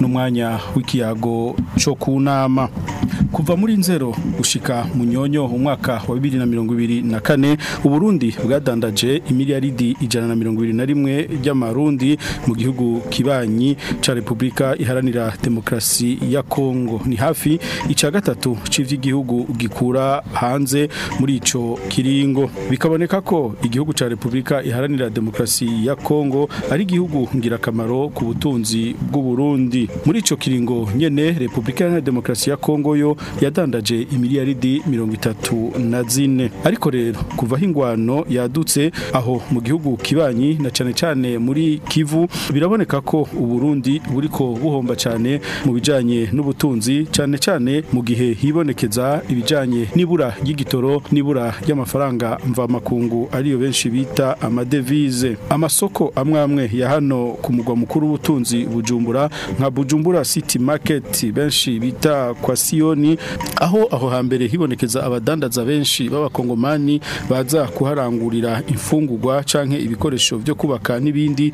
n'umwanya w'ikiyago cyo kunama kuva muri nzero gushika mu nyonyo umwaka wa 2024 uburundi bwadandaje imiliyaridi 121 by'amarundi mu gihugu kibanyi ca Repubulika iharanira demokrasi ya Kongo ni hafi icya gatatu civyo igihugu gikura hanze muri ico kiringo bikaboneka ko igihugu ca Republika iharanira demokrasi ya Kongo ari igihugu ngira ngirakamaro ku butunzi bw'u Burundi muri ico kiringo nyene Republika iharanira demokrasi ya Kongo yo yadandaje imiliyaridi 34 ariko rero kuva hingwano yadutse aho mu gihugu kibanyi na cane cane muri Kivu biraboneka ko u uburundi buriko buhomba cyane mu bijanye n'ubutunzi cane cane mu gihe hibonekeza ibijanye n'ibura ibura ry'igitoro n'ibura ry'amafaranga mvamakungu ariyo benshi bita amadevize amasoko amwe amwe ya hano ku mugwa mukuru w'ubutunzi bujumbura nka bujumbura city market benshi bita kwa siyoni aho aho hambere hibonekeza abadandaza benshi b'abakongomani baza kuharangurira imfungugwa canke ibikoresho byo kubaka n'ibindi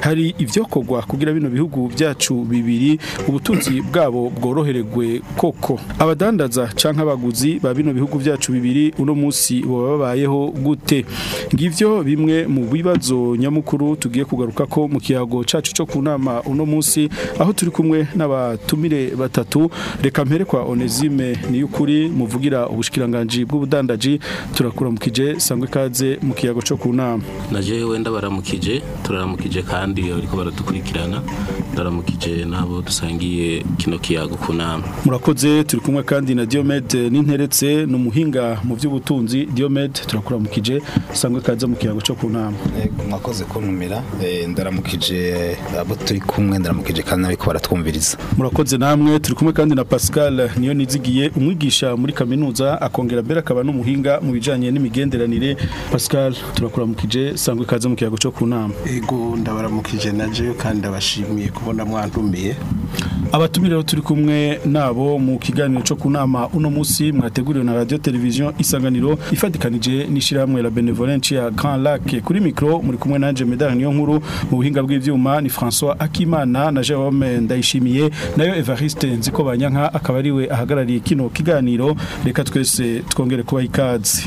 hari ibyo kogwa kugira bino bihugu byacu bibiri ubutunzi bwabo bworoheregwe koko abadandaza canka abaguzi ba bino bihugu byacu bibiri uno munsi munsi wababayeho gute ngivyo bimwe mu bibazo nyamukuru tugiye kugaruka ko mu kiyago cacu cyo kunama uno munsi aho turi kumwe n'abatumire batatu reka mpere kwa Onezime niyukuri muvugira ubushikiranganje bw'ubudandaji turakura mu kije sangwe kaze mu kiyago cyo kunama naje wenda baramukije turaramukije kandi ariko baradukurikirana ndaramukije nabo dusangiye kino kiyago kunama murakoze turi kumwe kandi na Diomed ninteretse numuhinga mu by'ubutunzi mukunzi Diomed turakuramukije sangwe kaza mu kiyago cyo kunama mwakoze kuntumira eh, ndaramukije eh, abo turi kumwe ndaramukije kandi ariko baratwumviriza murakoze namwe turi kumwe kandi na Pascal niyo nizigiye umwigisha muri kaminuza akongera bera akaba n'umuhinga mu bijyanye n'imigenderanire Pascal turakuramukije sangwe kaza mu kiyago cyo kunama ego ndabaramukije naje kandi abashimiye kubona mwantumiye abatumire turi kumwe nabo mu kiganiro cyo kunama uno munsi mwateguriwe na radio television isanganiro kiganiro ifatikanije n'ishyirahamwe la benevolence ya Grand Lac kuri micro muri kumwe na Jean Medard niyo nkuru mu buhinga bw'ivyuma ni François Akimana na Jerome Ndayishimiye nayo Evariste Nziko banyanka akaba ari we ahagarariye kino kiganiro reka twese twongere kuba ikazi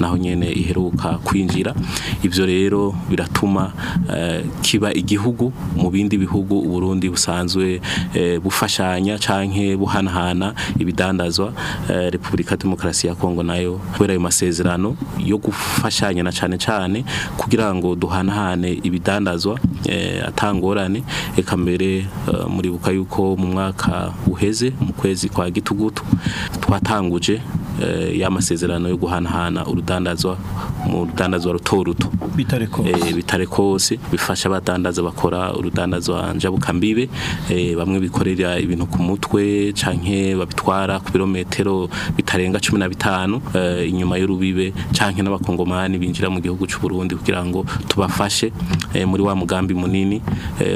naho nyine iheruka kwinjira ibyo rero biratuma eh, kiba igihugu mu bindi bihugu uburundi busanzwe bufashanya cyangwa buhanahana ibidandazwa repubulika demokarasi ya kongo nayo nayo kubera ayo masezerano yo gufashanya na cyane cyane kugira ngo duhanahane ibidandazwa eh, atangorane reka mbere eh, muribuka yuko mu mwaka uheze mu kwezi kwa gitugutu twatanguje Eh, y'amasezerano yo guhanahana urudandazwa mu rudandazwa ruto ruto bitarekose eh, bifasha abadandaza bakora urudandazwa njabukambibe eh, bamwe bikorera ibintu ku mutwe canke babitwara ku birometero bitarenga cumi na bitanu inyuma y'urubibe canke n'abakongomani binjira mu gihugu cy'u Burundi kugira ngo tubafashe muri wa mugambi munini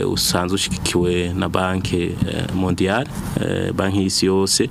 usanzwe ushigikiwe na banki mondiale banki y'isi yose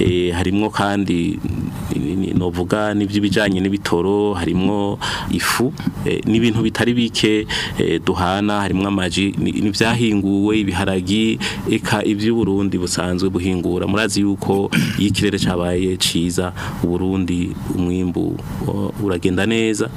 eh, harimo kandi novuga n'iby'ibijyanye n'ibitoro harimo ifu eh, n'ibintu bitari bike eh, duhana harimo amaji n'ibyahinguwe ibiharagi eka iby'uburundi busanzwe buhingura murazi yuko iyo ikirere cyabaye cyiza uburundi umwimbu uragenda neza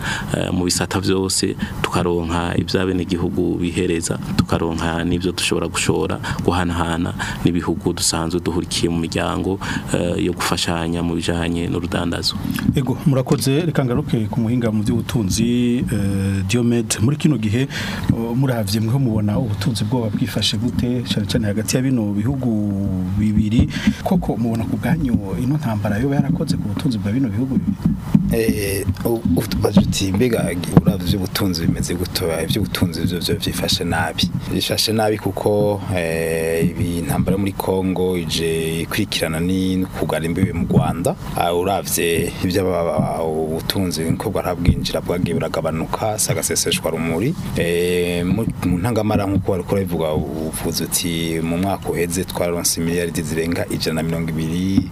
mu bisata byose tukaronka iby'abenegihugu bihereza tukaronka n'ibyo dushobora gushora guhanahana n'ibihugu kuko dusanzwe duhurikiye mu miryango eh, yo gufashanya mu bijyanye n'urudandazo ego murakoze reka ngaruke ku muhinga mu by'ubutunzi eh, Diomed muri kino gihe eh, murahabye mweho mubona ubutunzi bwoba bwifashe gute cyane cyane hagati ya bino bihugu bibiri koko mubona ku bwanyu ino ntambara yo yarakoze ku butunzi bwa bino bihugu bibiri uti mbega uravye ubutunzi bimeze guto ivy'ubutunzi byo byifashe nabi byifashe nabi kuko ibi ntambara muri ko kongo ije ikurikirana kugara imbibi mu rwanda ah, urabye ibyo ubutunzi nko bwarabwinjira bwagiye buragabanuka sagaseseshwa rumuri eh, mu ntangamara nk'uko wari kubivuga uvuze uti mu mwaka uheze twararonse miliyaridi zirenga ijana na mirongo ibiri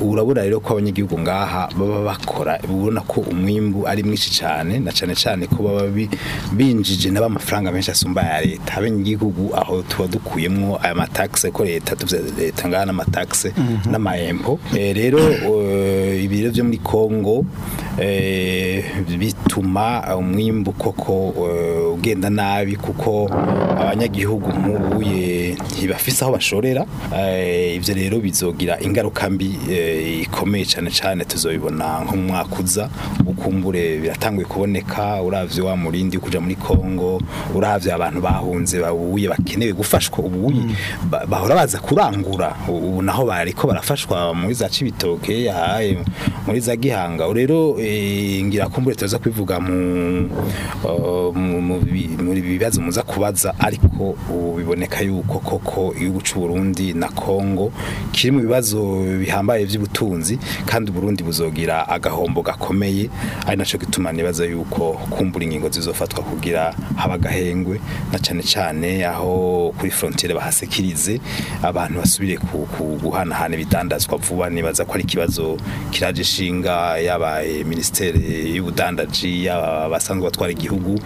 urabura rero ko abanyagihugu ngaha baba bakora ubona ko umwimbu ari mwinshi cyane na cyane cyane ko baba binjije n’aba amafaranga menshi asumba ya leta abenegihugu aho tuba dukuyemo aya matakisi ko leta tuvuze leta ngaha mm-hmm. n'amatakisi n'amahembo eh, rero eh, ibiro byo muri kongo eh, bituma umwimbu koko eh, ugenda nabi kuko abanyagihugu nk'ubuye ntibafise aho bashorera ibyo rero bizogira ingaruka mbi ikomeye cyane cyane tuzobibona nko mu mwaka uza ukumbure biratanguye kuboneka urabye wa murindi kujya muri kongo urabye abantu bahunze babuye bakenewe gufashwa ubuye mm. bahora baza kurangura ubu naho bariko barafashwa muri za y'ibitoke yahaye muri za gihanga rero eh, ngira ko mbure tuza kwivuga mu bibazo muza kubaza ariko ubu biboneka yuko koko igihugu cy'u Burundi na Kongo kiri mu bibazo bihambaye by'ubutunzi kandi Burundi buzogira agahombo gakomeye ari nacyo gituma nibaza yuko kumbura ingingo zizofatwa kugira habagahengwe na cyane cyane aho kuri frontiere bahasekirize abantu basubire guhanahana ibidandazwa vuba nibaza twibaza ko ari ikibazo kiraje ishinga yabaye minisiteri y'ubudandaji yaba abasanzwe batwara igihugu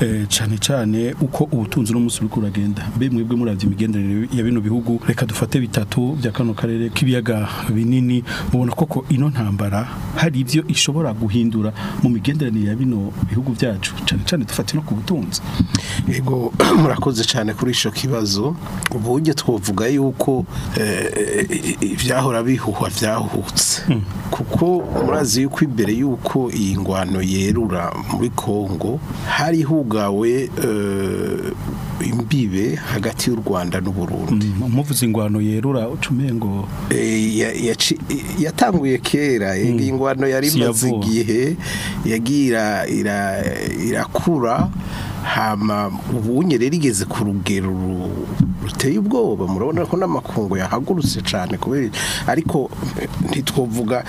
eh, cyane cyane uko ubutunzi n'umunsi buri kuragenda mbe mwebwe muravye imigenderanire ya bino bihugu reka dufate bitatu bya kano karere k'ibiyaga binini ubona koko ino ntambara hari ibyo ishobora guhindura mu migenderanire ya bino bihugu byacu cyane cyane dufate no ku butunzi yego murakoze cyane kuri ico kibazo uburyo twovuga yuko ibyahora eh, eh, bihuhwa byahutse hmm. kuko murazi yuko imbere yuko iyi ngwano yerura muri congo hari hugawe eh, imbibe hagati y'u rwanda n’u n'uburundi umuvuzi mm, ingwano yerura ucumengo eh, yatanguye kera eh, mm. iyi ngwano yari imaze yagira irakura ubunye rero rigeze ku rugero ruteye ubwoba murabona ko n'amakungu yahagurutse cyane kubera ariko ntitwovuga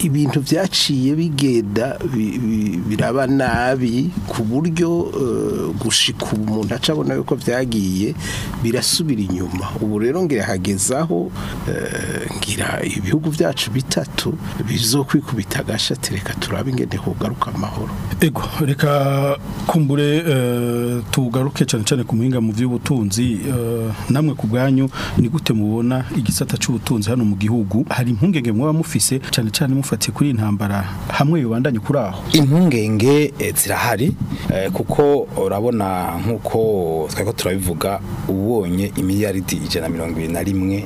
ibintu byaciye bigenda biraba nabi ku buryo eh, gushika ubu umuntu acabona yuko byagiye birasubira inyuma ubu rero ngirahagezaho eh, ngira ibihugu byacu bitatu bizokwikubita agashatereka turabe ingene kugaruka amahoro ego reka kumbure eh, tugaruke cyane cyane ku muhinga mu by'ubutunzi eh, namwe ku bwanyu ni gute mubona igisata cy'ubutunzi hano mu gihugu hari impungenge mwaba mufise cyane cyane mufatiye kuri intambara hamwe yibandanye kuri aho impungenge eh, zirahari eh, kuko urabona nk'uko twari turabivuga ubonye imiliyaridi ijana na mirongo irindwi na rimwe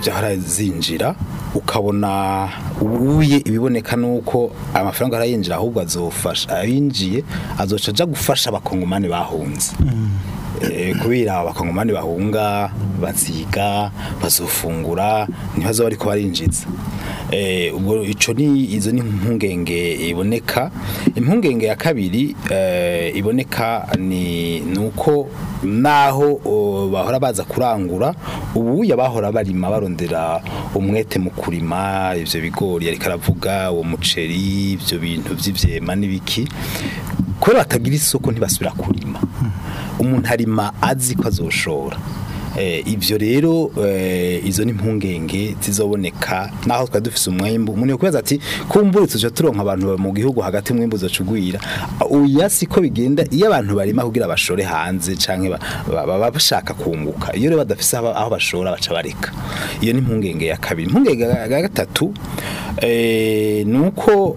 byahora zinjira ukabona ubuye ibiboneka nuko amafaranga arayinjira ahubwo azofasha ayinjiye azoca ajya gufasha abakongomani ba bahunze eh, kubera abakongomani bahunga batsiga bazofungura ntibazo bariko barinjiza eh, ubwo ico ni izo ni impungenge iboneka impungenge ya kabiri eh, iboneka ni nuko naho bahora baza kurangura ubu yabahora barima barondera umwete mu kurima ibyo bigori ariko aravuga uwo muceri ibyo bintu vy'ivyema n'ibiki kubera batagira isoko ntibasubira kurima umuntu arima azi ko azoshora eh, ibyo rero eh, izo ni impungenge zizoboneka naho twari dufise umwembu umuntu yakwibaza ati kumbure tuje turonka abantu mu gihugu hagati mwembu zocugwira uya siko bigenda iyo abantu barima kugira abashore hanze canke baba bashaka kunguka iyo rero badafise aho bashora baca bareka iyo ni impungenge ya kabiri impungenge ya gatatu eh, nuko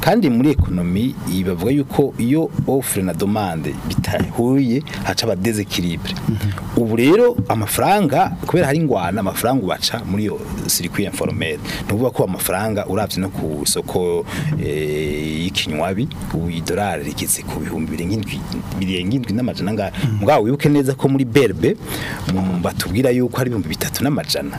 kandi muri ekonomi bavuga yuko iyo offre na domande bitahuye haca abadezekiribure ubu rero amafaranga kubera hari ingwana amafaranga ubaca muri iyo sirikwi foromere ntuvuga ko amafaranga urabye no ku isoko y'ikinywabi ubu idolari rigeze ku bihumbi birenga indwi n'amajana amajana angana mugabo wibuke neza ko muri berbe batubwira yuko ari ibihumbi bitatu n'amajana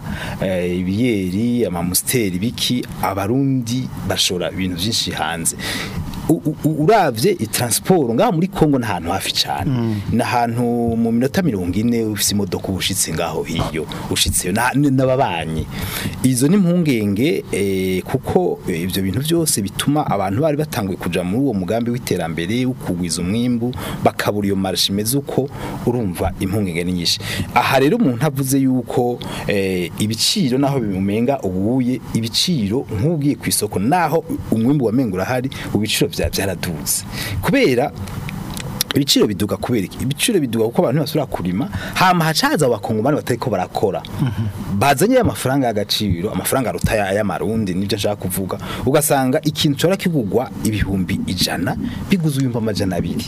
eh, ibiyeri amamusiteri biki abarundi bashora ibintu byinshi hanze urabye transport nga muri Kongo nahantu hafi cyane mm. nahantu mu minota 40 ufite imodoka ubushitse ngaho hiyo ushitse n'ababanyi izo ni mpungenge eh, kuko eh, ibyo bintu byose bituma abantu bari batangwe kuja muri uwo mugambi w'iterambere ukugwiza umwimbu bakabura iyo marshi imeze uko urumva impungenge nyinshi aha rero umuntu avuze yuko eh, ibiciro naho bimumenga ubuye ibiciro nk'ubwiye ku isoko naho umwimbu wamengura hari ubiciro byaraduze kubera ibiciro biduga kubereka ibiciro biduga kuko abantu basura kurima ha hacaza abakongomani batariko barakora mhm. bazanye amafaranga y'agaciro amafaranga aruta y'amarundi nibyo nshaka kuvuga ugasanga ikintu cora kigugwa ibihumbi ijana biguze ibihumbi amajana abiri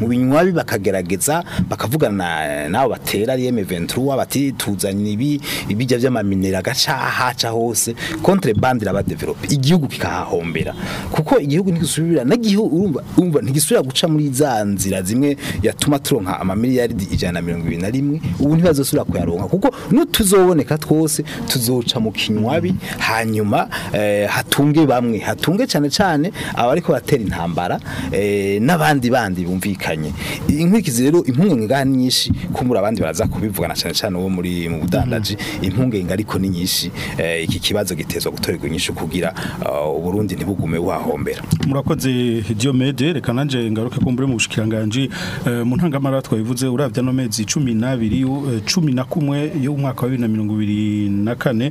mu binywabi bakagerageza bakavugana eh, nabo batera ari M23 bati tuzanye ibi ibijya by'amaminera gacahaca hose contrebande irabadevelope igihugu kikahahombera kuko igihugu ntigisubira nagiho urumva urumva ntigisubira guca muri za zimwe yatuma turonka amamiliyaridi ijana na mirongo ibiri na rimwe ubu ntibazosubira kuyaronka kuko n'utuzoboneka twose tuzoca mu kinywabi hanyuma eh, hatunge bamwe hatunge cyane cyane abariko batera intambara eh, n'abandi bandi bumvikanye inkurikizi rero impungenge ingani nyinshi kumura abandi baraza kubivugana cyane cyane uwo muri mu budandaji mm. impungenge ariko ni nyinshi eh, iki kibazo gitezwa gutorerwa inyinshi kugira eh, uburundi ntibugume wahombera murakoze Diomede reka nanje ngaruke kumbure mu bushikiranganje eh, mu ntangamara twabivuze uravya no mezi 12 11 yo umwaka wa 2024 no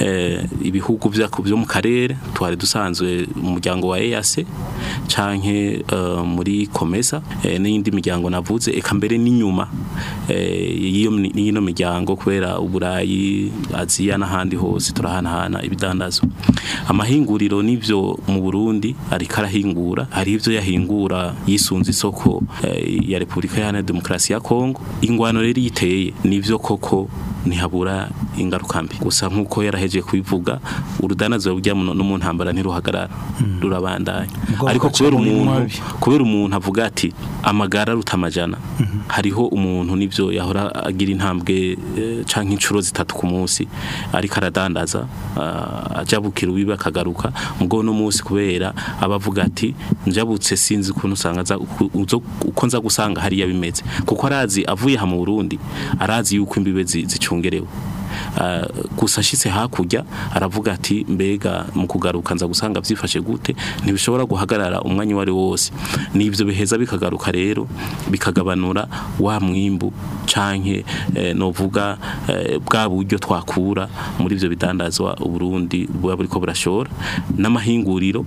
eh, ibihugu byo mu karere twari dusanzwe mu muryango wa EAC canke eh, muri Komesa eh, n'indi miryango navuze eka mbere n'inyuma eh, y'iyo miryango kubera uburayi Aziya n'ahandi hose turahanahana ibidandazo amahinguriro n'ibyo mu Burundi ariko arahingura hari ibyo yahingura yisunze isoko eh, ya Repubulika ya Demokarasi ya Kongo ingwano rero yiteye nivyo koko ntihabura ingaruka mbi gusa nk'uko yarahejeje kubivuga urudanazo rujya no mu ntambara ntiruhagarara hmm. rurabandanya ariko kubera umuntu kubera umuntu avuga ati amagara rutamajana hmm. hariho umuntu n'ibyo yahora agira intambwe eh, cyangwa inshuro zitatu ku munsi ariko aradandaza ah, ajabukira ubiba akagaruka mugo no munsi kubera abavuga ati njabutse sinzi ukuntu usanga uko nza gusanga hariya bimeze kuko arazi avuye aha mu Burundi arazi yuko imbibe zicu bashungerewe ah, gusa ashyitse hakurya aravuga ati mbega mu kugaruka nza gusanga byifashe gute ntibishobora guhagarara umwanya uwo ari wose ni ibyo biheza bikagaruka rero bikagabanura wa mwimbu canke eh, novuga eh, bwa buryo twakura muri ibyo bidandazwa uburundi buba buriko burashora n'amahinguriro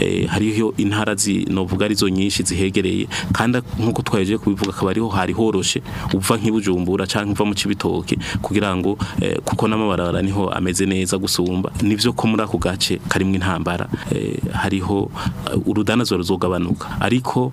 eh, hariho intara novuga arizo nyinshi zihegereye kandi nk'uko twaje kubivuga akaba ariho hari horoshe uva nk'ibujumbura cyangwa uva mu kibitoke kugira ngo kuko n'amabarabara niho ameze neza gusumba nibyo ko muri ako gace karimo intambara hariho urudanazo ruzogabanuka ariko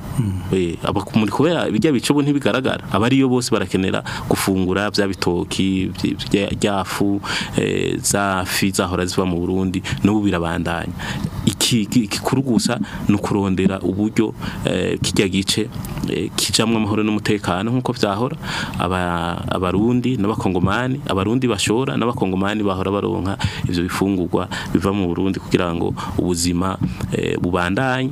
hmm. eh, kubera ibijya bicobo ntibigaragara abariyo bose barakenera gufungura bya bitoki byafu eh, za fi zahora ziva mu burundi n'ubu birabandanya gikurugusa ni ukurondera uburyo eh, kijya gice eh, kijamwe amahoro n'umutekano nk'uko byahora aba abarundi n'abakongomani abarundi bashora n'abakongomani bahora baronka ibyo bifungurwa biva mu burundi kugira ngo ubuzima eh, bubandanye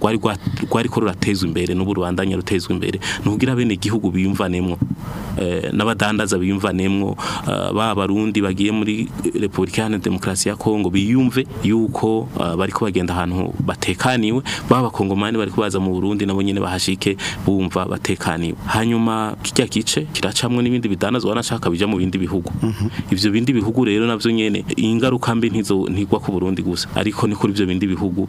rwari rwari ko ruratezwa imbere n'ubu rubandanya rutezwa imbere nugira bene gihugu biyumvanemwo eh, n'abadandaza biyumvanemwo uh, ba barundi bagiye muri Republika ya Demokarasi ya Kongo biyumve yuko uh, bariko bagenda ahantu batekaniwe ba abakongomani bari kubaza mu Burundi nabo nyene bahashike bumva batekaniwe hanyuma kirya kice kiracamwe n'ibindi bidanazwa wanashaka bija mu bindi bihugu mm ivyo bindi bihugu rero navyo nyene ingaruka mbi ntizo ntigwa ku Burundi gusa ariko ni kuri ivyo bindi bihugu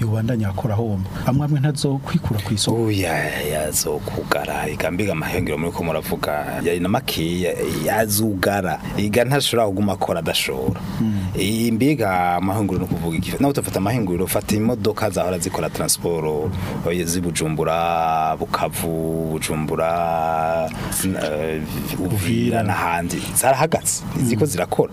yobandanya akora homba amwe amwe kwikura ku isoko oya yazokugara igambiga amahinguriro muri ko muravuga yari na makiya yazugara iga ntashobora kuguma akora adashobora hmm. imbiga amahinguriro no kuvuga iki nawe utafata amahinguriro fata imodoka zahora zikora transport z'ibujumbura bukavu bujumbura ubuvira eh, n'ahandi zarahagaze ziko mm. zirakora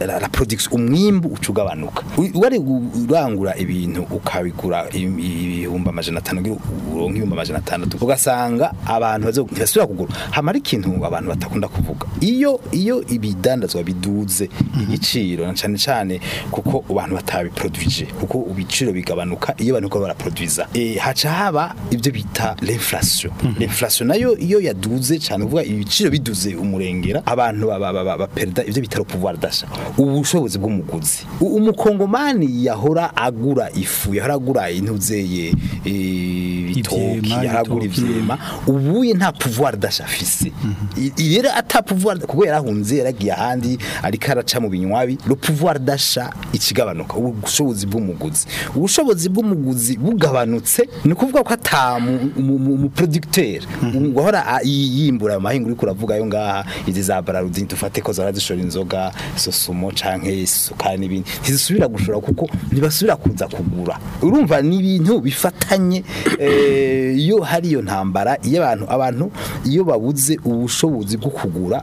la production umwimbu ucugabanuka wari urangura ibintu ukabigura ibihumbi amajana atanu uronka amajana atandatu ugasanga abantu bazasubira kugura hamara ikintu abantu batakunda kuvuga iyo iyo ibidandazwa biduze mhm. igiciro cyane cyane kuko abantu batabiproduije kuko ibiciro bigabanuka iyo abantu ko baraproduiza eh haca haba ibyo bita l'inflation mhm. l'inflation nayo iyo yaduze cyane uvuga ibiciro biduze umurengera abantu baba baperda ibyo bita pouvoir d'achat ubushobozi bw'umuguzi umukongomani yahora agura ifu yahora agura intuzeye eh, ibitoki yahora agura ivyema ubuye nta pouvoir d'achat afise mhm. irera ata pouvoir kuko yarahunze yaragiye ahandi ariko araca mu binywabi le pouvoir d'achat ikigabanuka ubushobozi bw'umuguzi ubushobozi bw'umuguzi bugabanutse ni kuvuga ko ata mu producteur ngahora mhm. yimbura amahinga uri kuravuga yo ngaha izi za bararudin tufate ko zaradishora inzoga sosumo canke isukari n'ibindi ntizisubira gushora kuko ntibasubira kuza kugura urumva nibintu bifatanye eh, iyo hari iyo ntambara iyo abantu abantu iyo babuze ubushobozi bwo kugura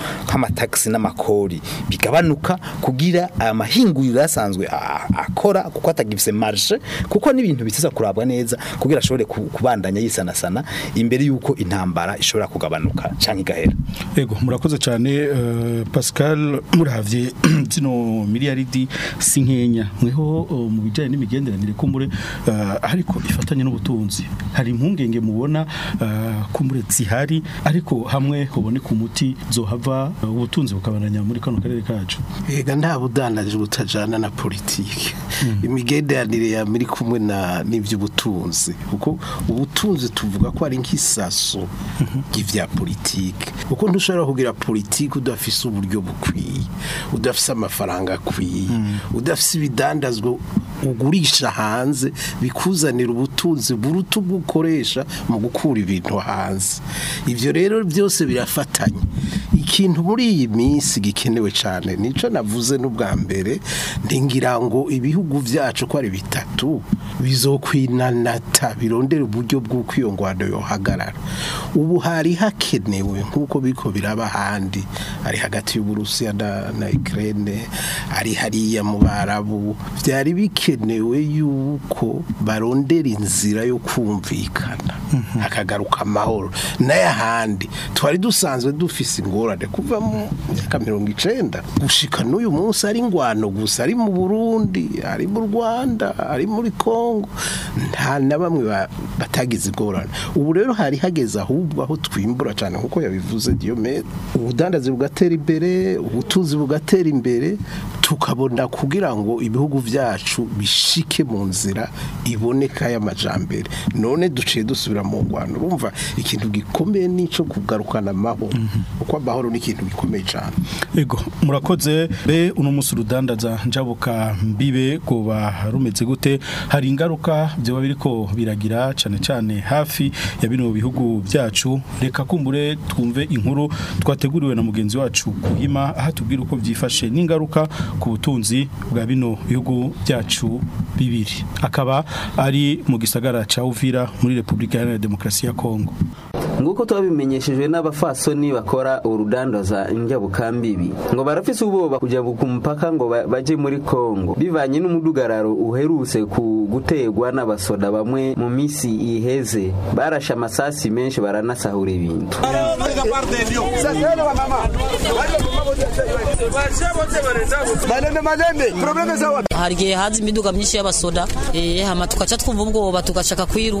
taxi n'amakori bigabanuka kugira aya mahinguriro asanzwe akora kuko atagifise marge kuko n'ibintu biza kurabwa neza kugira ashobore kubandanya yisana sana imbere y'uko intambara ishobora kugabanuka cyangwa igahera yego murakoze cyane eh, pascal murabye zino miliyaridi si nkenya mweho mu bijyanye n'imigenderanire kumbure eh, ariko ifatanye n'ubutunzi hari impungenge mubona eh, kumbure zihari ariko hamwe ku muti zohava eh, ubutunzi bukabananya muri kano karere kacu yega nta budandaje butajana na politiki hmm. imigenderanire ya muri kumwe na n'iby'ubutunzi kuko ubutunzi tuvuga ko ari nk'isaso mhm. ry'ibya politiki kuko ntushobora kugira politiki udafise uburyo bukwiye udafise amafaranga akwiye hmm. udafise ufite ibidandazwa ugurisha hanze bikuzanira ubutunzi buruta ubwo mu gukura ibintu hanze ibyo rero byose birafatanye ikintu muri iyi minsi gikenewe cyane nicyo navuze n'ubwa mbere ntingira ngo ibihugu byacu ko ari bitatu bizokwinanata birondera uburyo bw'uko iyo ngwano yohagarara ubu hari hakenewe nk'uko biko biraba ahandi ari hagati y'uburusiya na ikrene ari hariya mubara Arabo byari bikenewe yuko barondera inzira yo kumvikana mhm. hakagaruka amahoro handi twari dusanzwe dufise ingorane kuva mu myaka mirongo icenda gushika n'uyu munsi ari ingwano gusa ari mu burundi ari mu rwanda ari muri Congo nta na bamwe batagize ingorane ubu rero hari hageze ahubwo aho twimbura cyane nk'uko yabivuze diyo meza ubudandazi bugatera imbere ubutunzi bugatera imbere tukabona kugira ngo ngo ibihugu byacu bishike mu nzira iboneka y'amajambere none duciye dusubira mu ngwano urumva ikintu gikomeye nico kugarukana amahoro mhm. uko amahoro ni ikintu gikomeye cyane yego murakoze be uno musi urudandaza njabuka mbibe kuba rumeze gute hari ingaruka byoba ko biragira cyane cyane hafi ya bino bihugu byacu reka kumbure twumve inkuru twateguriwe na mugenzi wacu kuhima aho tubwira uko byifashe n'ingaruka ku butunzi bwa bino bihugu byacu bibiri akaba ari mu gisagara ca Uvira muri Republika ya Demokarasi ya Kongo nguko twabimenyeshejwe n'abafasoni bakora urudandaza njyabukambibi ngo barafise ubwoba kujya ku mupaka ngo baje muri Kongo bivanye n'umudugararo uheruse ku gutegwa n'abasoda bamwe mu misi iheze barashe amasasi menshi baranasahura ibintu hari igihe hanze imiduga myinshi y'abasoda hama tugaca twumva ubwoba tugashaka kwiru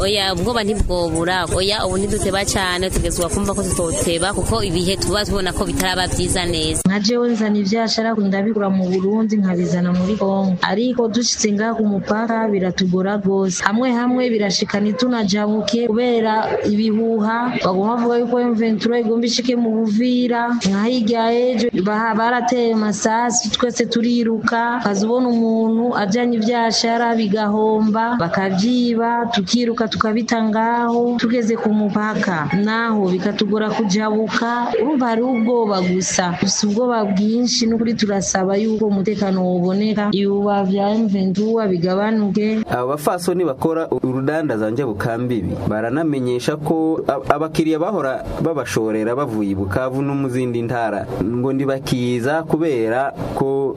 oya ubwoba ntibwobura oya ubu ntiduteba cyane tugezwa kumva ko tutoteba kuko ibihe tuba tubona ko bitaraba byiza neza nka jewe nzana ibyashara ndabigura mu burundi nkabizana muri kongo ariko dushitse ngaha ku mupaka biratugora rwose hamwe hamwe birashika ntitunajabuke kubera ibihuha baguma bavuga yuko imventura igomba ishike mu buvira nka hirya ejo bara bateye masasu twese turiruka ukazibona umuntu ajyanye ibyashara bigahomba bakabyiba tukiruka tukabita ngaho tugeze ku mupaka naho bikatugora kujabuka urumva hari ubwoba gusa gusa ubwoba bwinshi n'ukuri turasaba yuko umutekano woboneka ibibuba bya mventura bigabanuke abo bafasoni bakora urudandaza njyabukambibi baranamenyesha ko abakiriya bahora babashorera bavuye i bukavu no mu zindi ntara ngo ntibakiza gusa kubera ko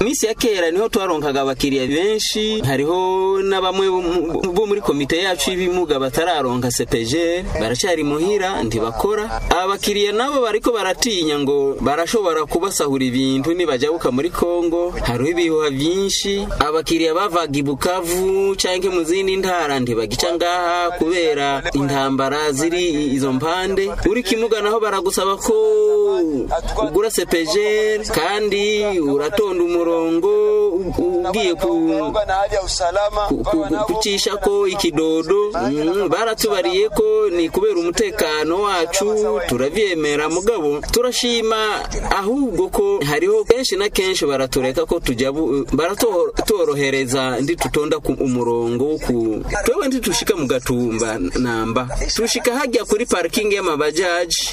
minsi ya kera niho twaronkaga abakiriya benshi hariho na bamwe bo muri komite yacu y'ibimuga batararonka sepejeri baracyari muhira ntibakora abakiriya nabo bariko baratinya ngo barashobora kubasahura ibintu nibajabuka muri kongo hariho ibihuha byinshi abakiriya bavaga i bukavu cyangwa mu zindi ntara ntibagica ngaha kubera intambara ziri izo mpande uri kimuga naho baragusaba ko ugura cpg kandi uratonda umurongo ubwiye gucisha ko ikidodo mm, baratubariye ko ni kubera umutekano wacu turabyemera mugabo turashima ahubwo ko hariho kenshi na kenshi baratureka ko tujya baratorohereza ndi tutonda ku umurongo ku twebwe ndi tushika mu gatumba namba tushika hajya kuri ya mabajaj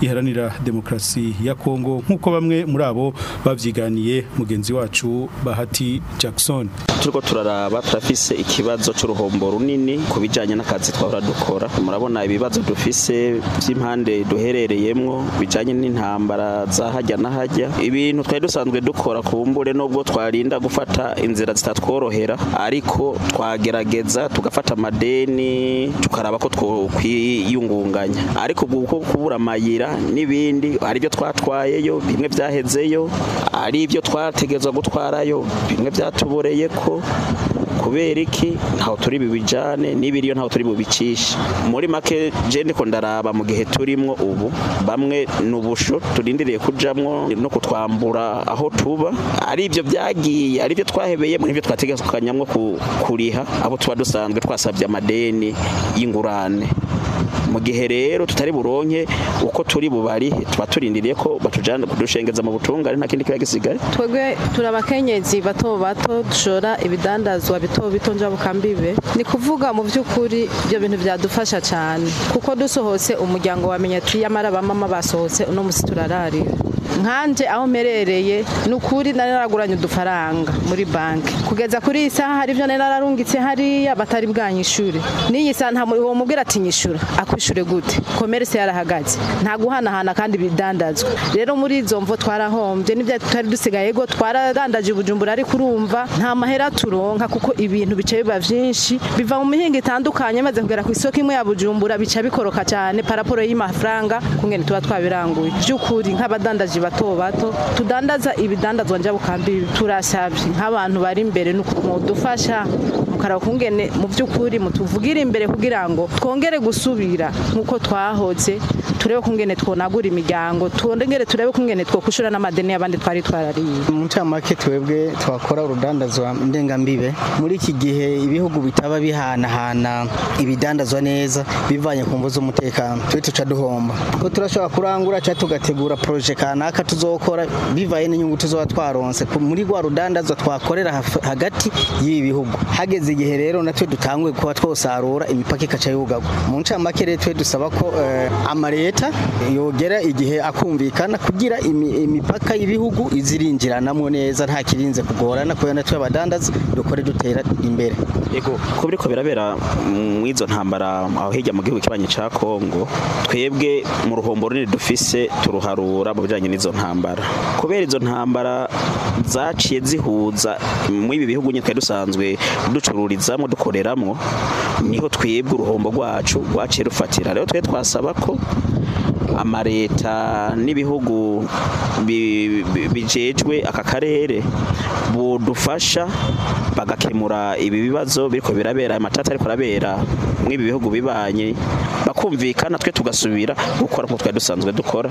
iharanira demokrasi ya Kongo nkuko bamwe muri abo bavyiganiye mugenzi wacu Bahati Jackson turiko turaraba turafise ikibazo cy'uruhombo runini kubijanye n'akazi twahora dukora murabona ibibazo dufise by'impande duherereyemwo bijanye bijyanye n'intambara za hajya na hajya ibintu twari dusanzwe dukora ku mbure nubwo twarinda gufata inzira zitatworohera ariko twagerageza tugafata amadeni tukaraba ko twokwiyungunganya ariko kuko kubura amayira n'ibindi aribyo twatwayeyo bimwe byahezeyo ari ibyo twategerezwa gutwarayo bimwe byatuboreye ko kubera iki ntaho turi bibijyane n'ibiriyo ntaho turi bubicishe muri make jene ko ndaraba mu gihe turimo ubu bamwe n'ubusho turindiriye kujamwo no kutwambura aho tuba ari ibyo byagiye ari byo twahebeye muri byo twategekanyamwo kuriha abo tuba dusanzwe twasabye amadeni y'ingurane mu gihe rero tutari buronke uko turi bubari tuba turindiriye ko batujana kudushengeza mu butungane nta kindi kiba gisigaye twebwe turabakenyezi bato bato dushora ibidandazwa bito bito njabukambibe ni kuvuga mu by'ukuri ibyo bintu byadufasha cyane kuko dusohotse umuryango wamenya ati yamara bamama basohotse uno musi turararira nkanjye aho mperereye ni ukuri nari naraguranye udufaranga muri banki kugeza kuri iyi saha hari ibyo nari nararungitse hariya batari bwanyishure n'iyi saha nta muriro wamubwira ati nyishura akwishure gute komerisi yarahagaze nta guhanahana kandi bidandazwa rero muri izo mvo twarahombye n'ibyo tutari dusigaye ngo twaradandaje ubujumbura ariko urumva nta mahera turonka kuko ibintu bica biba byinshi biva mu mihinga itandukanye maze kugera ku isoko imwe ya bujumbura bica bikoroka cyane paraporo y'amafaranga kungene tuba twabiranguye by'ukuri nk'abadandaje bato bato tudandaza ibidandazwa njya bukambi turashabye nk'abantu bari imbere ni ukudufasha tukaraba kungene mu by'ukuri mutuvugira imbere kugira ngo twongere gusubira nk'uko twahotse turebe kungene twonagura imiryango twongere turebe kungene twokushura n'amadeni y'abandi twari twarariye mu ncamake twebwe twakora urudandazwa ndengambibe muri iki gihe ibihugu bitaba bihanahana ibidandazwa neza bivanye ku mvu z'umutekano twe tuca duhomba ko turashobora kurangura cyangwa tugategura poroje kanaka tuzokora bivaye n'inyungu tuzoba twaronse muri rwa rudandazwa twakorera hagati y'ibi bihugu hageze kugeza igihe rero natwe dutanguye kuba twosarura imipaka ikaca yugagwa mu ncamake rero twe dusaba ko eh, amareta yogera igihe akumvikana kugira imipaka y'ibihugu izirinjiranamo neza nta kirinze kugorana kubera natwe abadandaza dukore dutera imbere yego ko biriko birabera mu izo ntambara aho hirya mu gihugu kibanyi ca Kongo twebwe mu ruhombo runini dufise turuharura mu bijanye n'izo ntambara kubera izo ntambara zaciye zihuza mu ibi bihugu nyitwe dusanzwe ducura ducururizamo dukoreramo niho twebwe uruhombo rwacu rwaciye rufatira rero twe twasaba ko amareta n'ibihugu bijejwe aka karere budufasha bagakemura ibi bibazo biriko birabera amatata ariko arabera muri ibi bihugu bibanye bakumvikana twe tugasubira gukora nk'uko twari dusanzwe dukora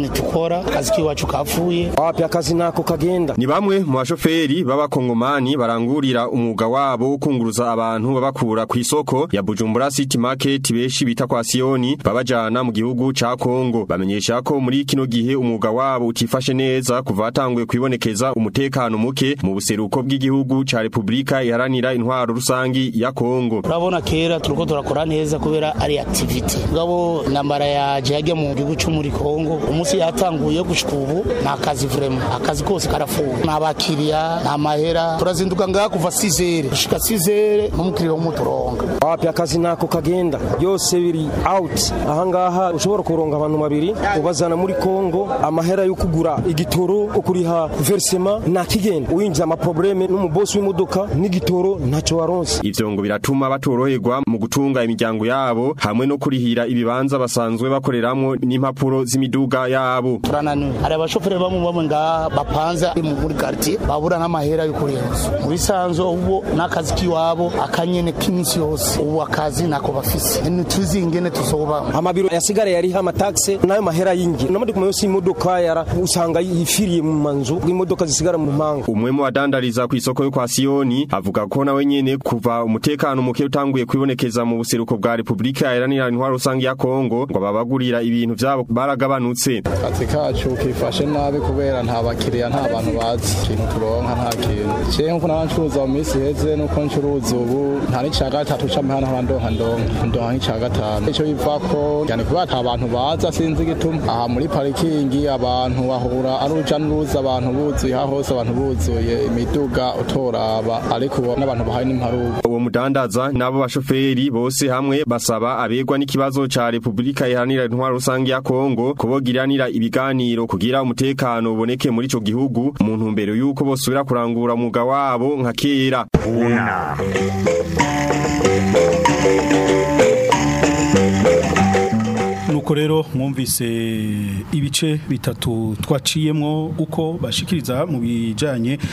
nitukora kazi kiwacu kafu bavuye wapi akazi nako kagenda ni bamwe mu bashoferi b'abakongomani barangurira umwuga wabo kunguruza abantu babakura ku isoko ya Bujumbura City Market beshi bita kwa Sioni babajana mu gihugu ca Kongo bamenyesha ko muri kino gihe umwuga wabo utifashe neza kuva atanguye kwibonekeza umutekano muke mu buseruko bw'igihugu ca Republika iharanira intwaro rusangi ya Kongo urabona kera turiko turakora neza kubera ari activity ngabo nambara ya jage mu gihugu cyo muri Kongo umunsi yatanguye gushika ubu ni akazi vurema akazi kose karafuwe ni abakiriya ni amahera turazinduka ngaha kuva sizere gushika sizere n'umukiriya w'umuturonga wapi akazi nako kagenda byose biri awuti ahangaha ushobora kuronga abantu babiri ubazana muri kongo amahera yo kugura igitoro ukuriha verisema ntakigenda winjiza amaprobleme n'umubosi w'imodoka n'igitoro ntacyo waronse ivyo ngo biratuma batoroherwa mu gutunga imiryango yabo hamwe no kurihira ibibanza basanzwe bakoreramo n'impapuro z'imiduga yabo turananiwe hari abashoferi bamwe bamwe nga bapanza muri quartier babura n'amahera yo kurira inzu muri sanzo ubu n'akazi kiwabo akanyene k'iminsi yose ubu akazi nako bafise ntituzingene tuzoba amabiro yasigare yari hama taxe nayo mahera yingi n'amadi kuma yose imodoka yara usanga yifiriye mu manzu imodoka zisigara mu manga umwe mu adandariza ku isoko yo kwa Siyoni avuga ko nawe nyene kuva umutekano muke utanguye kwibonekeza mu buseruko bwa Republika Iharanira Intwaro rusangi ya Kongo ngo babagurira ibintu byabo baragabanutse atikacu kifashe na nabi kubera nta bakiriya nta bantu bazi ikintu turonka nta kintu je nkuko narancuruza mu minsi iheze nuko ncuruza ubu nta n'ica gatatu c'amahera ntaba ndonka ndonka nk'ica gatanu ico bivako cyane kubera ata bantu baza sinzi igituma aha muri parikingi abantu bahura ari uruja n'uruza abantu buzuye aha hose abantu buzuye imiduga utoraba ariko n'abantu bahari n'imparuka uwo mudandaza n'abo bashoferi bose hamwe basaba abegwa n'ikibazo cya repubulika iharanira intwaro rusange ya kongo kubogiranira ibiganiro kugira umutego umutekano uboneke muri ico gihugu mu ntumbero yuko bosubira kurangura muga wabo nka kera nk'uko rero mwumvise ibice bitatu twaciyemo uko bashikiriza mu bijyanye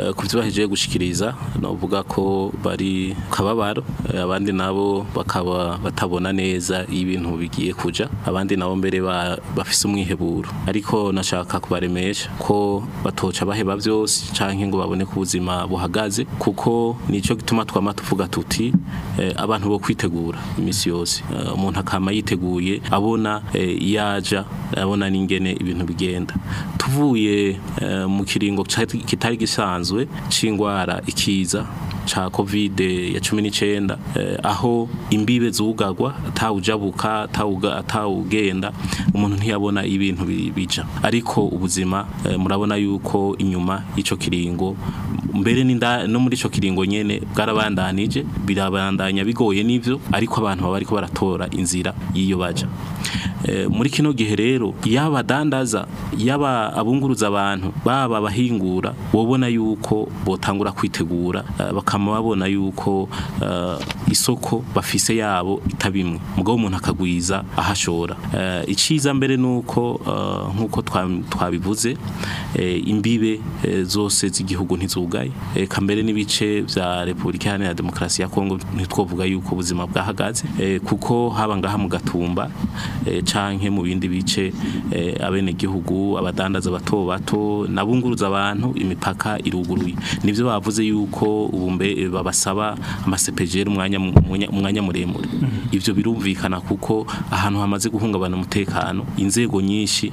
eh, kuvyubahije gushikiriza no vuga ko bari kababaro eh, abandi nabo bakaba batabona neza ibintu bigiye kuja abandi nabo mbere bafise umwiheburo ariko nashaka kubaremesha ko batoca baheba byose canke ngo babone ku buzima buhagaze kuko nicyo gituma twama tuvuga tuti abantu bo kwitegura imisi yose umuntu akama yiteguye abona iyaja abona n'ingene ibintu bigenda tuvuye eh, mu kiringo kitari gisanzwe cy'indwara ikiza ca covid ya cumi n'icenda eh, aho imbibe zugagwa atawujabuka atawugenda umuntu ntiyabona ibintu bija ariko ubuzima eh, murabona yuko inyuma y'icyo kiringo mbere no muri icyo kiringo nyine bwarabandanije birabandanya bigoye n'ibyo ariko abantu baba ariko baratora inzira y'iyo baja eh, muri kino gihe rero yaba dandaza yaba abunguruza abantu baba bahingura wobona yuko botangura kwitegura eh, bakaba babona yuko eh, isoko bafise yabo itabimwe ubwo umuntu akagwiza ahashora icyiza mbere ni nk'uko twabivuze imbibe zose z'igihugu ntizuga busigaye eka eh, mbere n'ibice bya repubulika ya demokarasi ya kongo ntitwovuga yuko ubuzima bwahagaze eh, kuko habangaha mu gatumba eh, canke mu bindi bice abenegihugu abadandaza bato bato nabunguruza abantu imipaka iruguruye nivyo bavuze yuko ubumbe babasaba amasepejeri umwanya umwanya muremure mhm. ivyo birumvikana kuko ahantu hamaze guhungabana umutekano inzego nyinshi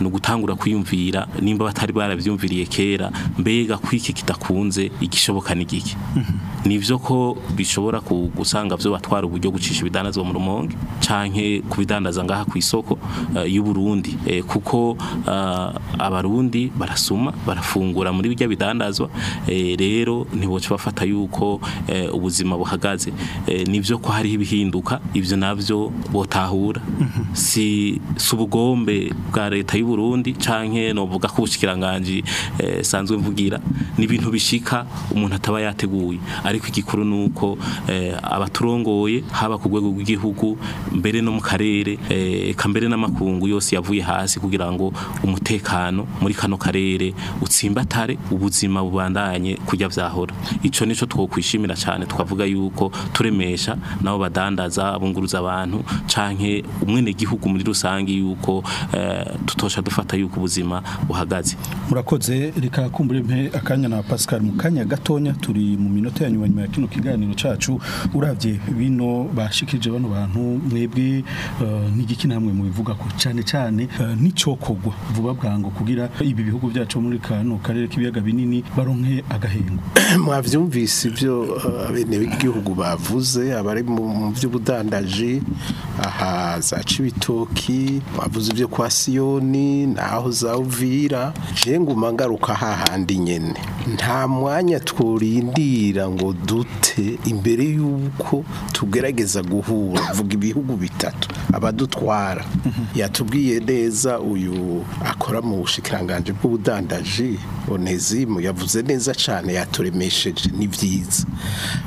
ni ugutangura kwiyumvira nimba batari barabyumviriye kera mbega kwiki kitakunze igishoboka n'igiki mhm. nivyo ko bishobora kugusanga byo batwara uburyo gucisha ibidandaza mu rumonge canke kubidandaza ngaha ku isoko uh, y'u Burundi e, kuko uh, abarundi barasuma barafungura muri bijya bidandazwa e, rero ntiboca bafata yuko e, ubuzima buhagaze e, nivyo ko hari ibihinduka ibyo navyo botahura mhm. si subugombe bwa leta y'u Burundi canke no vuga kubushikiranganje sanzwe mvugira ni ibintu bishika umuntu ataba yateguye ariko igikuru ni uko eh, abaturongoye haba ku rwego rw'igihugu mbere no mu karere eh, eka mbere n'amakungu yose yavuye hasi kugira ngo umutekano muri kano karere utsimbatare ubuzima bubandanye kujya byahora icyo nicyo twokwishimira cyane twavuga yuko turemesha nabo badandaza bunguruza abantu canke umwene gihugu muri rusange yuko eh, tutosha dufata yuko ubuzima buhagaze murakoze reka kumbura impe akanya na Pascal kanya gatonya turi mu minota yanyu nyuma ya kino kiganiro cyacu urabye bino bashikije bano bantu mwebwe uh, n'igiki namwe mubivuga ko cyane cyane uh, n'icyokorwa vuba bwango kugira ibi bihugu byacu muri kano karere k'ibiyaga binini baronke agahengo mwavyumvise ibyo uh, abene b'igihugu bavuze abari mu by'ubudandaji aha za cibitoki bavuze ibyo kwa Sioni naho za Uvira je nguma ngaruka hahandi nyene nta mwanya twurindira ngo dute imbere y'uko tugerageza guhura vuga ibihugu bitatu abadutwara yatubwiye neza uyu akora mu bushikiranganje bw'ubudandaji onezimu yavuze neza cyane yaturemesheje ni byiza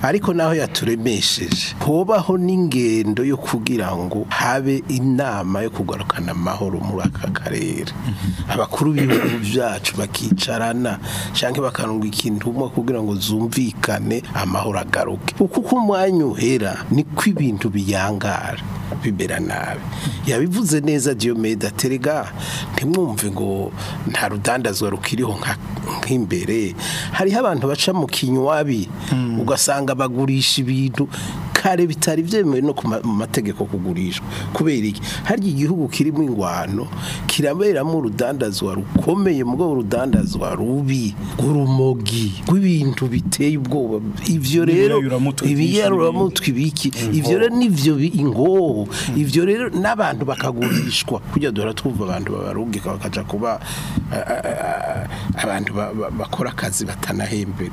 ariko naho yaturemesheje hobaho n'ingendo yo kugira ngo habe inama yo kugarukana amahoro muri aka karere abakuru b'ibihugu byacu bakicarana cyangwa bakarunga ikintu umwe kugira ngo zumvikane amahoro agaruke uko uko umwanya uhera ibintu biyangara bimera nabi yabivuze neza Diomede terega ntimwumve ngo nta rudandazwa rukiriho nk'imbere hariho abantu baca mu kinywabi hmm. ugasanga bagurisha ibintu kare bitari byemewe no ku mategeko kugurishwa kubera iki harya igihugu kirimo ingwano kiraberamo urudandazwa rukomeye mubwo rudandazwa rubi urumogi rw'ibintu biteye ubwoba ibyo rero ibiyaruramutswe ibiki ibyo rero nivyo ingoho ibyo rero n'abantu bakagurishwa kujya dora twumva abantu babarungika bakaja kuba abantu bakora akazi batanahembe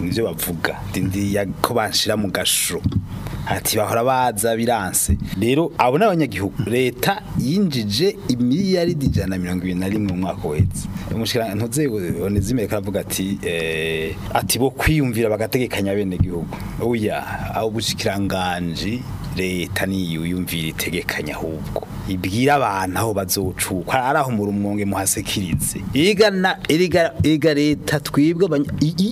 nivyo bavuga ndindi ko banshira mu gasho ati bahora baza biranse rero abo abanyagihugu leta yinjije imiliyaridi ijana na mirongo ibiri mu mwaka wese umushyirano nzego onezimere karavuga ati eh, ati bo kwiyumvira bagategekanya bene gihugu oya abo bushikiranganje leta niyo yumvira itegekanya ahubwo ibwira abantu aho bazocuka ari aho muri umwonge muhasekirize igana iga leta twibwe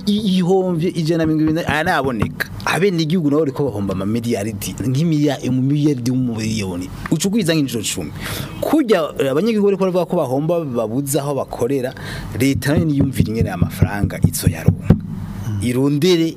ihomvye ijana mirongo ibiri aya naboneka abene igihugu nabo bariko bahomba amamiliyaridi nk'imiliyaridi w'umumiliyoni ucugwiza nk'injuro cumi kujya eh, abanyagihugu bariko bavuga ko bahomba babuze aho bakorera leta nayo niyumvira ingene aya mafaranga izoyaronka hmm. irondere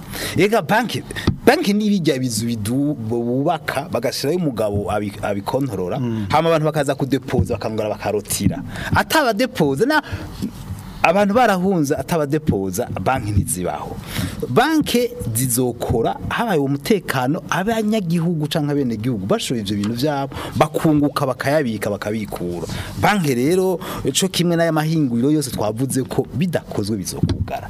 Ega banki banki nibijya bizubidu bubaka bagashirayo umugabo abikontorora hmm. hama abantu bakaza kudepoza bakangura bakarotira ataba na abantu barahunza atabadepoza banki ntizibaho banki zizokora habaye umutekano abanyagihugu cyangwa bene gihugu bashoje ibyo bintu byabo bakunguka bakayabika bakabikura banke rero cyo kimwe n'aya mahinguriro yose twavuze ko bidakozwe bizokugara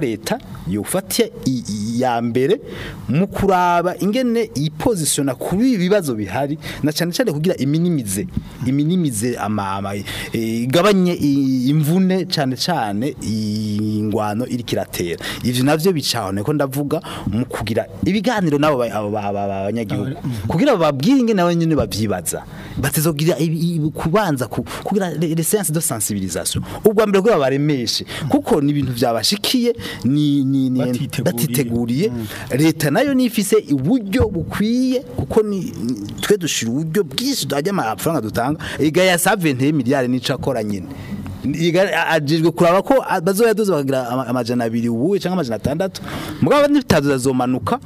leta yofatiye ya mbere mu kuraba ingene ipositiona kuri ibibazo bihari na cyane cyane kugira iminimize iminimize ama, ama e, gabanye imvune cyane cyane cyane iyi iri kiratera ivyo navyo bicane ko ndavuga mu kugira ibiganiro nabo abanyagihugu kugira bababwire ingene nabo nyene bavyibaza batizogira kubanza kugira les de sensibilisation ubwa mbere ko babaremeshe kuko ni ibintu byabashikiye ni ni batiteguriye mm. leta nayo nifise uburyo bukwiye kuko ni twe dushira uburyo bwinshi dajya amafaranga dutanga igaya 70 miliyari akora nyine ajijwe kuraba ko bazoyaduza bakagira amajana abiri ubu cyangwa amajana atandatu mugabo n'ibitazo azomanuka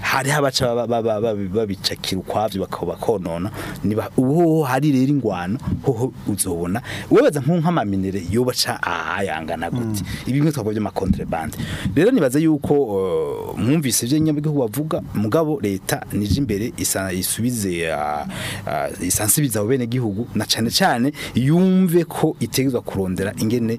hari abaca babicakira ukwabyo bakonona niba uwo hari rero ingwano hoho uzobona webeza nk'amaminere yobaca ahayangana gute mm. ibi bimwe twakoze amakontrebande rero nibaza yuko mwumvise ibyo nyabigihugu bavuga mugabo leta nije imbere isubize isansibiza bene gihugu na cyane cyane yumve ko itegezwa kurondera ingene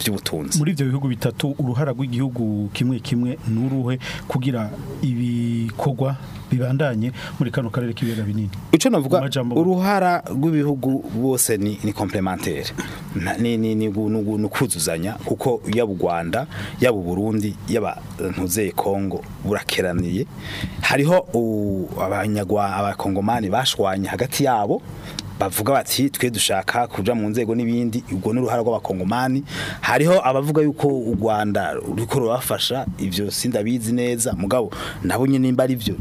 by'ubutunzi muri ibyo bihugu bitatu uruhara rw'igihugu kimwe kimwe nuruhe kugira ibikorwa bibandanye muri kano karere k'ibiyaga binini icyo navuga uruhara rw'ibihugu bose ni ni complementaire ni ni ni kuzuzanya kuko yaba u Rwanda yaba u Burundi yaba eh, ntuzeye Kongo burakeraniye hariho abanyagwa abakongomani bashwanye hagati yabo bavuga bati twe dushaka kuja mu nzego n'ibindi ubwo n'uruhara rw'abakongomani hariho abavuga yuko u Rwanda ruriko rubafasha ivyo sindabizi neza mugabo nabo nyine nimba ari byo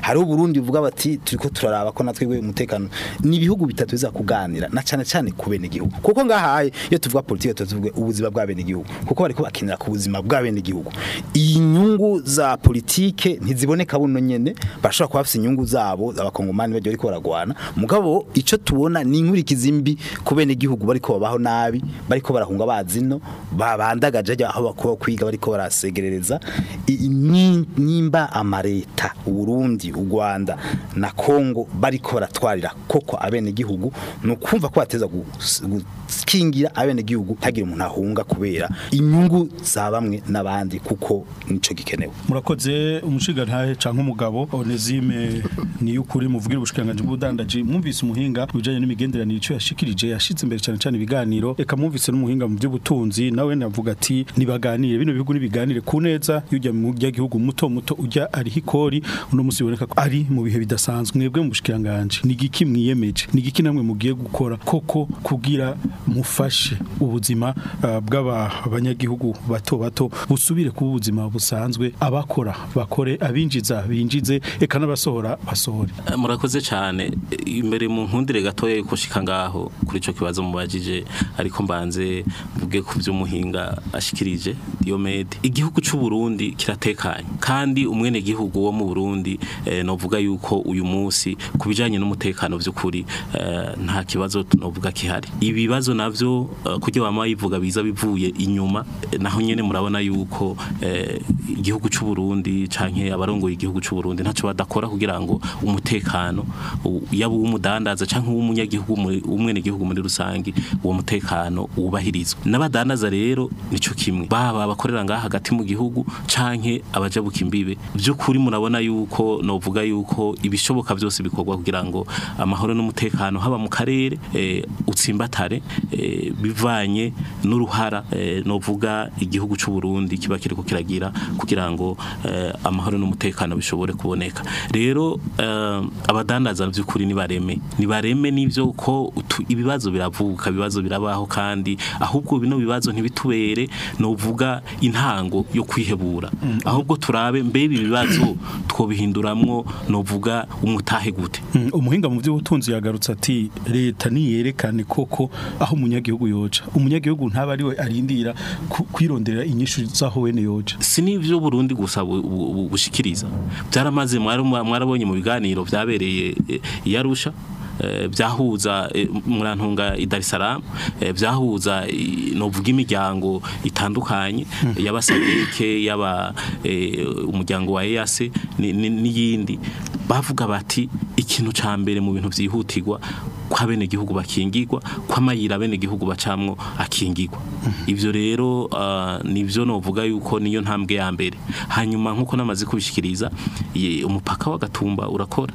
hari uburundi uvuga bati turiko turaraba ko natwe umutekano ni ibihugu bitatu biza kuganira na cyane cyane ku bene gihugu kuko ngahaye iyo tuvuga politiki tuvuga ubuzima bwa bene gihugu kuko bariko bakinira ku buzima bwa bene gihugu iyi nyungu za politike ntiziboneka buno nyene bashobora kuba bafite inyungu zabo abakongomani bagiye ariko baragwana mugabo ico tubona ni inkurikizi mbi ku benegihugu bariko babaho nabi bariko barahunga bazino babandagaje aho bakuba kwiga bariko barasegerereza nimba amareta Burundi rwanda na kongo bariko baratwarira koko abenegihugu ni ukumva ko bateza gukingira abenegihugu ntagira umuntu ahunga kubera inyungu za bamwe n'abandi kuko nico gikenewe murakoze umushiga ntahe canke umugabo onezime niyo kuri muvugira ubushikanganje bw'ubudandaji mwumvise umuhinga ku bijyanye n'imigenderanire icyo yashikirije yashyitse imbere cyane cyane ibiganiro reka mwumvise n'umuhinga mu by'ubutunzi nawe navuga ati nibaganire bino bihugu nibiganire ku neza yujya mu gihugu muto muto ujya ari hikori uno munsi biboneka ko ari mu bihe bidasanzwe mwebwe mu bushikiranganje ni giki mwiyemeje ni giki namwe mugiye gukora koko kugira mufashe ubuzima ah, bw'abanyagihugu bato bato busubire ku ubuzima busanzwe abakora bakore abinjiza binjize eka n'abasohora basohore murakoze cyane imbere mu nkundire mbere gatoya yuko shika ngaho kuri ico kibazo mubajije ariko mbanze mvuge ku vy'umuhinga ashikirije Diomed igihugu cy'u Burundi kiratekanye kandi umwene gihugu wo mu Burundi eh, novuga yuko uyu munsi kubijanye n'umutekano vy'ukuri eh, nta kibazo novuga kihari ibibazo navyo uh, eh, kujya wama yivuga biza bivuye inyuma eh, naho nyene murabona yuko eh, igihugu cy'u Burundi canke abarongoye igihugu c'u Burundi ntaco badakora kugira ngo umutekano yabo umudandaza canke nk'umunyagihugu umwe n'igihugu muri rusange uwo mutekano wubahirizwa n'abadanaza rero nicyo kimwe baba abakorera ngaha hagati mu gihugu canke abajabuka imbibe by'ukuri murabona yuko novuga yuko ibishoboka byose bikorwa kugira ngo amahoro n'umutekano haba mu karere eh, utsimbatare eh, bivanye n'uruhara e, novuga igihugu cy'u Burundi kiba kiriko kiragira kugira ngo amahoro n'umutekano bishobore kuboneka rero e, abadandaza by'ukuri ni bareme ni bareme ihame n'ibyo ko ibibazo biravuka ibibazo birabaho kandi ahubwo bino bibazo ntibitubere nuvuga intango yo kwihebura mm. ahubwo turabe mbe ibi bibazo twobihinduramwo nuvuga umutahe gute mm. umuhinga mu by'ubutunzi yagarutse ati leta niyerekane koko aho umunyagihugu yoca umunyagihugu ntaba ari arindira kwirondera inyishu z'aho wene yoca si Burundi gusa bushikiriza byaramaze mwarabonye mu biganiro byabereye e, iyarusha Eh, byahuza eh, murantunga Salaam eh, byahuza novuga imiryango itandukanye mm-hmm. y'abasadike y'aba umuryango wa EAC n'iyindi bavuga bati ikintu ca mbere mu bintu byihutirwa kwa bene gihugu bakingirwa kwamayira bene gihugu bacamwo akingirwa mm-hmm. ivyo rero uh, nivyo novuga yuko niyo ntambwe ya mbere hanyuma nkuko namaze kubishikiriza umupaka wa gatumba urakora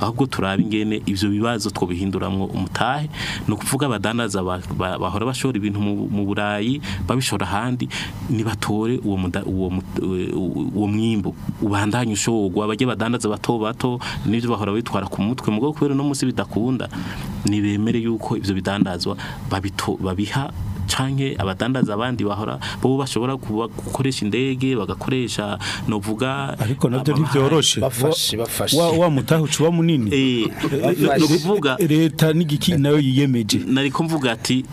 ahubwo turaba ingene ibyo bibazo two twobihinduramwo umutahe ni ukuvuga abadandaza bahora bashora ibintu mu burayi babishora ahandi nibatore uwo uwo mwimbo ubandanye ushogwa abajye badandaza bato bato n'ibyo bahora bitwara ku mutwe mugo bwo kubera no munsi bidakunda ntibemere yuko ibyo bidandazwa babiha canke abadandaza abandi bahora bo bashobora gukoresha indege bagakoresha novuga ariko navyo ntivyoroshe wa, wa mutaho cuba munini eh no kuvuga leta n'igiki eh, nayo yiyemeje nariko mvuga ati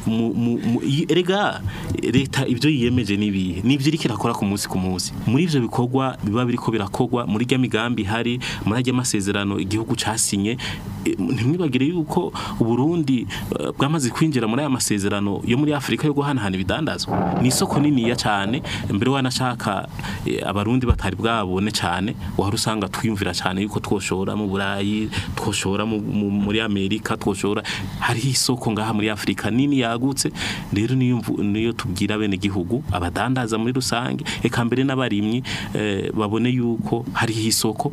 erega leta ibyo yiyemeje nibihe nibyo iriko irakora ku munsi ku munsi muri ibyo bikorwa biba ko birakogwa muri rya migambi hari muri rya masezerano igihugu casinye eh, ntimwibagire yuko uburundi eh, bwamaze kwinjira muri aya masezerano yo muri Afrika yo guhanahana ibidandazwa ni isoko niniya cyane mbere wanashaka eh, abarundi batari bwabone cyane wahora usanga twiyumvira cyane yuko twoshora mu burayi twoshora muri amerika twoshora hariho isoko ngaha muri afurika nini yagutse rero niyo tubwira bene gihugu abadandaza muri rusange eka mbere n'abarimyi eh, babone yuko hariho isoko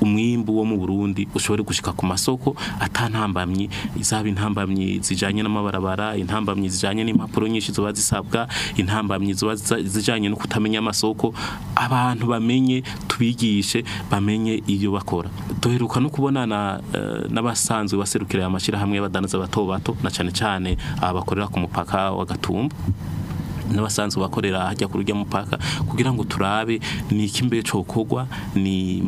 umwimbu wo mu Burundi ushobore gushika ku masoko atantambamye izaba intambamyi zijanye n'amabarabara intambamye zijanye n'impapuro nyinshi zoba zisabwa intambamye zoba zijanye no kutamenya amasoko abantu bamenye tubigishe bamenye iyo bakora duheruka no kubonana eh, n'abasanzwe baserukira amashyirahamwe y'abadandaza bato bato na cyane cyane abakorera ku mupaka wa gatumba n'abasanzwe bakorera hajya ku rujya mupaka kugira ngo turabe ni ikimbere cokogwa ni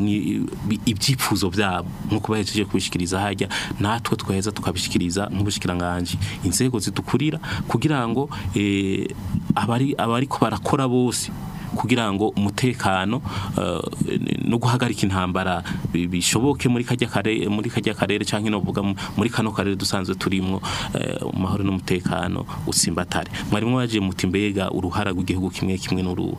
ibyifuzo byabo nk'uko bahejeje kubishikiriza hajya natwe twaheza tukabishikiriza nk'ubushikiranganje inzego zidukurira kugira ngo eh, abari abariko barakora bose kugira ngo umutekano eh, no guhagarika intambara bishoboke muri kajya kare muri kajya karere cyangwa inovuga muri kano karere dusanzwe turimo amahoro eh, n'umutekano usimbatare mwarimu waje muti mbega uruhara rw'igihugu kimwe kimwe n'uruhu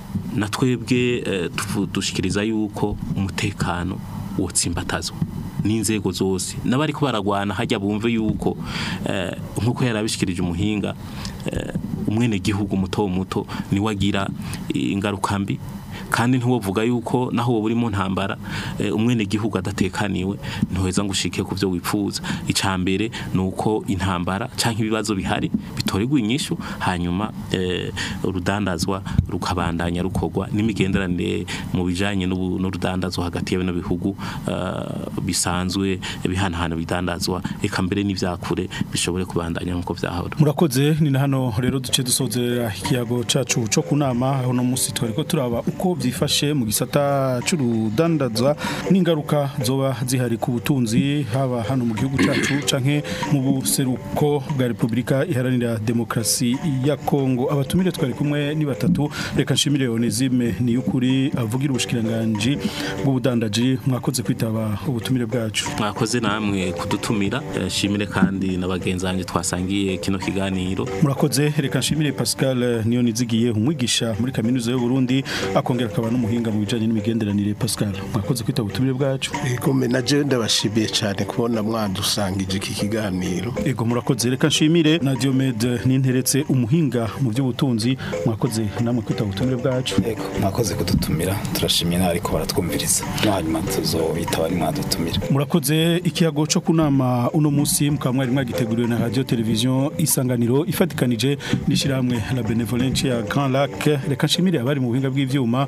na twebwe eh, dushikiriza yuko umutekano wotsimbatazwa n'inzego zose n'abari baragwana hajya bumve yuko eh, nk'uko yarabishikirije umuhinga eh, umwene gihugu muto muto niwagira agira ingaruka mbi kandi ntiwovuga yuko naho wowe uri mu ntambara eh, umwene gihugu adatekaniwe ntuheza ngushike ku byo wifuza icya mbere ni intambara cyangwa ibibazo bihari bitorerwa inyishu hanyuma eh, urudandazwa rukabandanya rukogwa n'imigenderanire mu bijyanye n'urudandazwa hagati ya bino bihugu eh, bisanzwe bihanahana bidandazwa reka mbere n'ibyakure bishobore kubandanya nk'uko byahora murakoze ni na hano rero duce dusoza ikiyago cacu cyo kunama nama aho uno munsi twari turaba uko uko byifashe mu gisata cy'urudandaza n'ingaruka zoba zihari ku butunzi haba hano mu gihugu cyacu canke mu buseruko bwa Repubulika iharanira demokrasi ya Kongo abatumire twari kumwe ni batatu reka nshimire Onesime ni ukuri avugira ubushikiranganje bw'ubudandaji mwakoze kwitaba ubutumire bwacu mwakoze namwe kudutumira nshimire kandi n'abagenzi banjye twasangiye kino kiganiro murakoze reka nshimire Pascal niyo nizigiye umwigisha muri kaminuza y'u Burundi ako akongera akaba n'umuhinga mu bijyanye n'imigenderanire Pascal mwakoze kwita ubutumire bwacu yego na je ndabashimiye cyane kubona mwadusangije iki kiganiro yego murakoze reka nshimire na Diomed ninteretse umuhinga mu by'ubutunzi mwakoze namwe kwita ubutumire bwacu yego mwakoze kudutumira turashimye nari ko baratwumviriza hanyuma tuzoyitaba ni murakoze ikiyago cyo kunama uno munsi mukaba mwari mwagiteguriwe na radio television isanganiro ifatikanije n'ishyirahamwe la benevolence ya Grand Lac reka nshimire abari mu buhinga bw'ivyuma